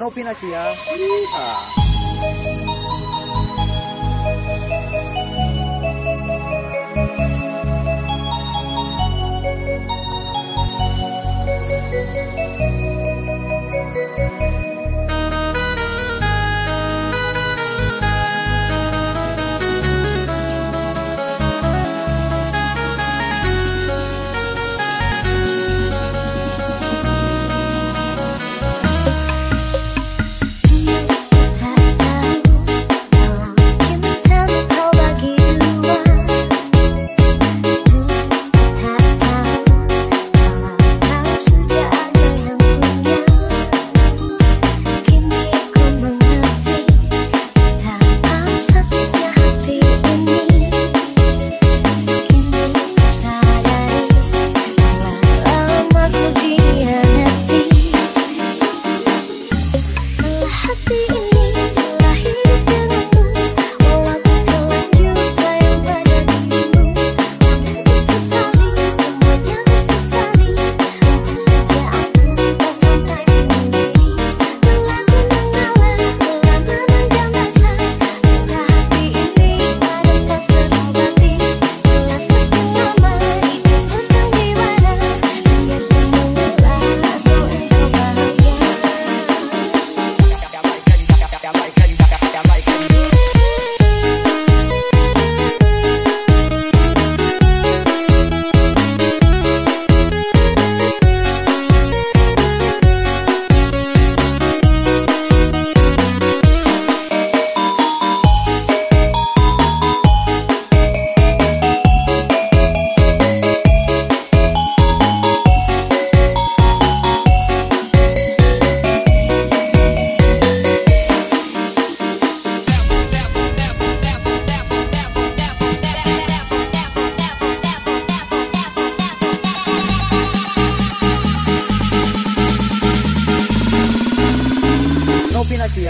Novinasia. Yeehaw. Lagi.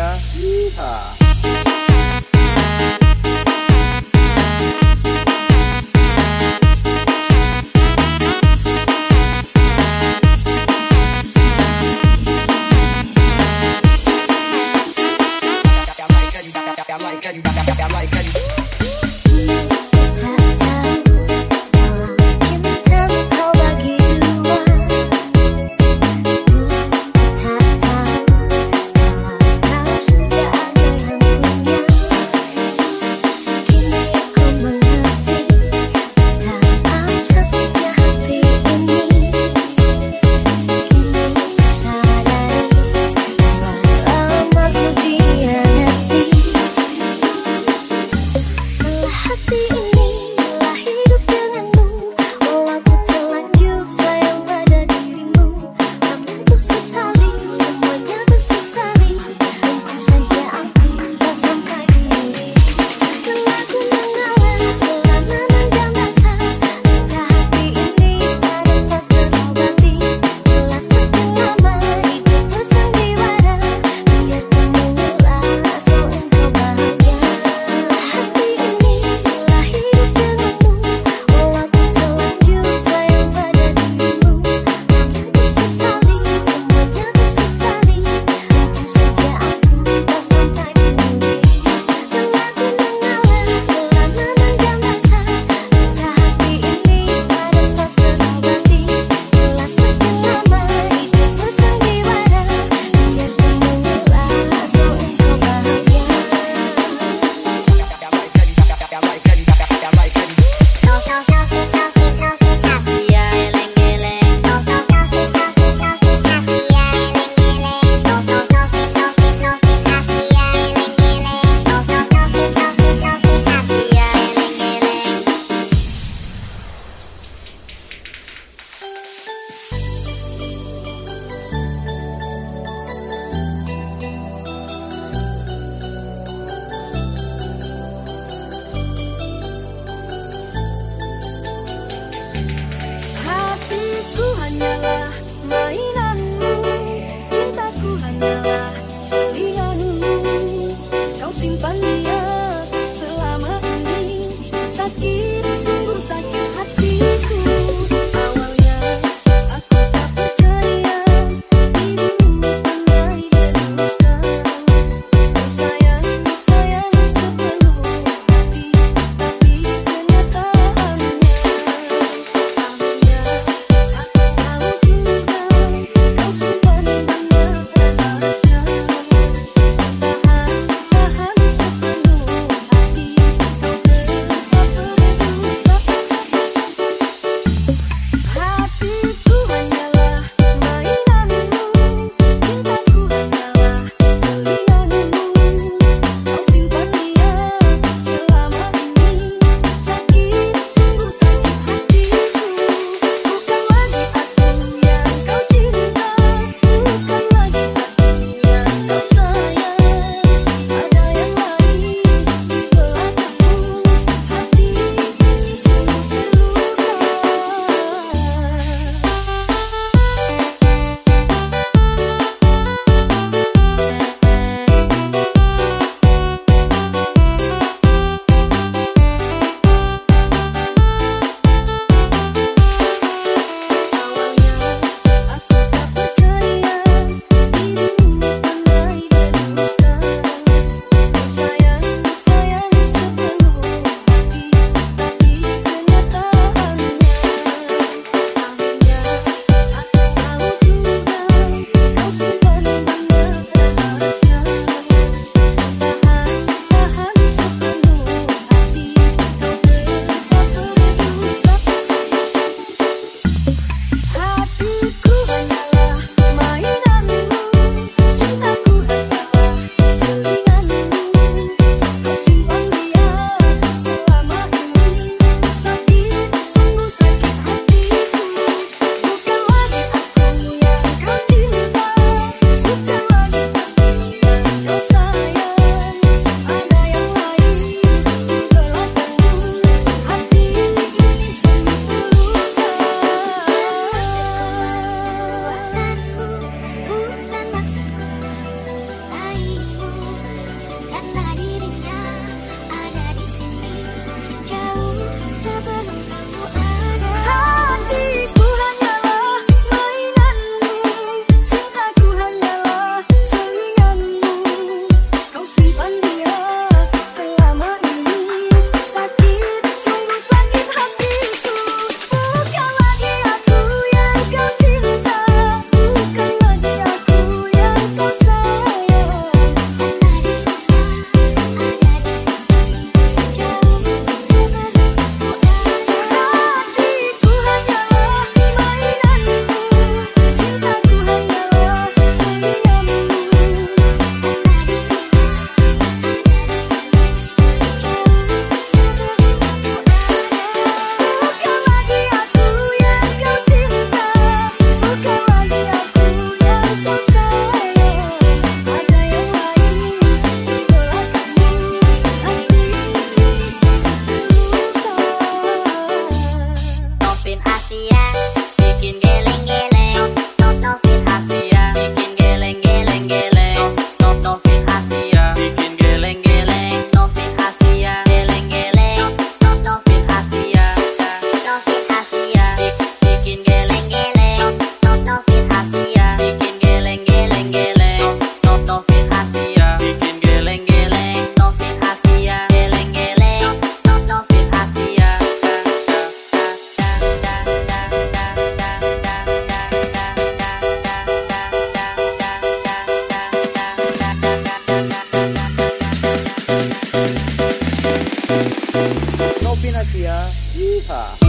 Happier. Yeehaw.